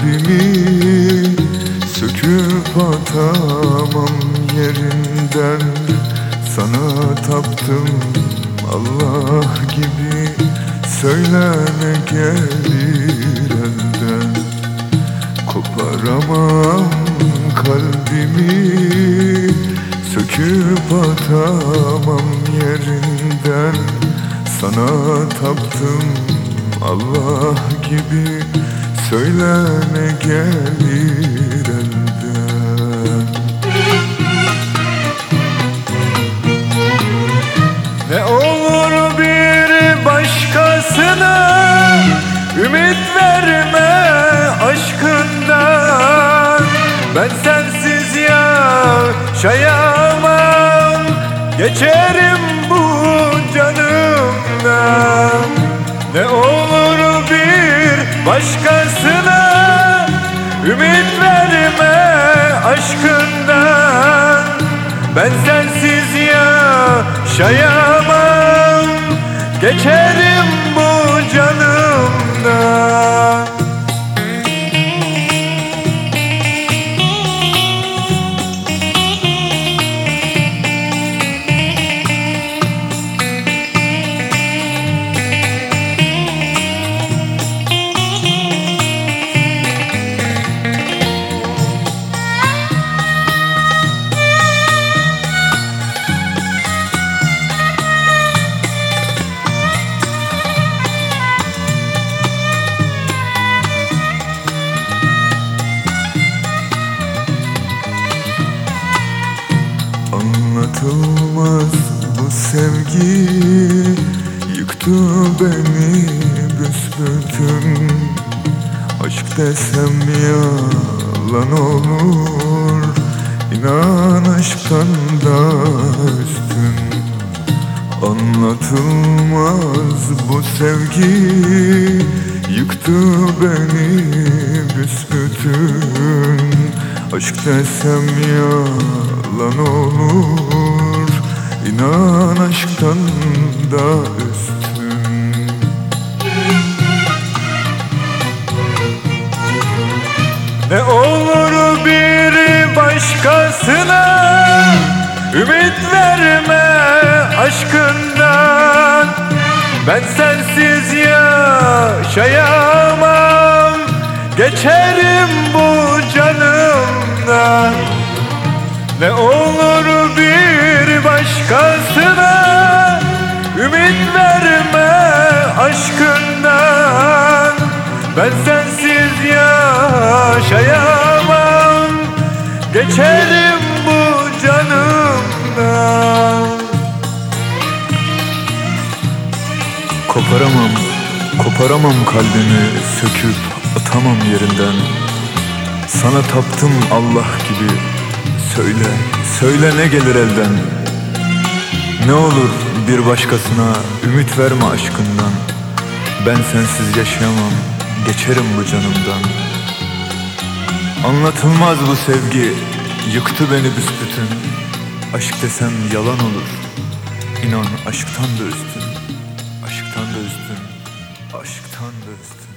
Kalbimi söküp atamam yerinden. Sana taptım Allah gibi Söylene gelir elden. Koparamam kalbimi Söküp atamam yerinden. Sana taptım Allah gibi Söylene gelir elden. Ne olur bir başkasına Ümit verme aşkından. Ben sensiz yaşayamam Geçerim bu yaşayamam. Geçerim Anlatılmaz bu sevgi. Yıktı beni büsbütün. Aşk desem yalan olur. İnan aşktan da üstün. Anlatılmaz bu sevgi. Yıktı beni büsbütün. Aşk desem yalan olur. İnan aşktan da üstün. Ne olur bir başkasına Ümit verme aşkından. Ben sensiz yaşayamam Geçerim bu canımdan Ne olur bir başkasına Ümit verme aşkından. Ben sensiz yaşayamam Geçerim bu canımdan. Koparamam, koparamam kalbimi söküp atamam yerinden. Sana taptım Allah gibi Söyle, söyle ne gelir elden? Ne olur bir başkasına ümit verme aşkından. Ben sensiz yaşayamam, geçerim bu canımdan. Anlatılmaz bu sevgi, yıktı beni büsbütün. Aşk desem yalan olur İnan aşktan da üstün. Aşktan da üstün Aşktan da üstün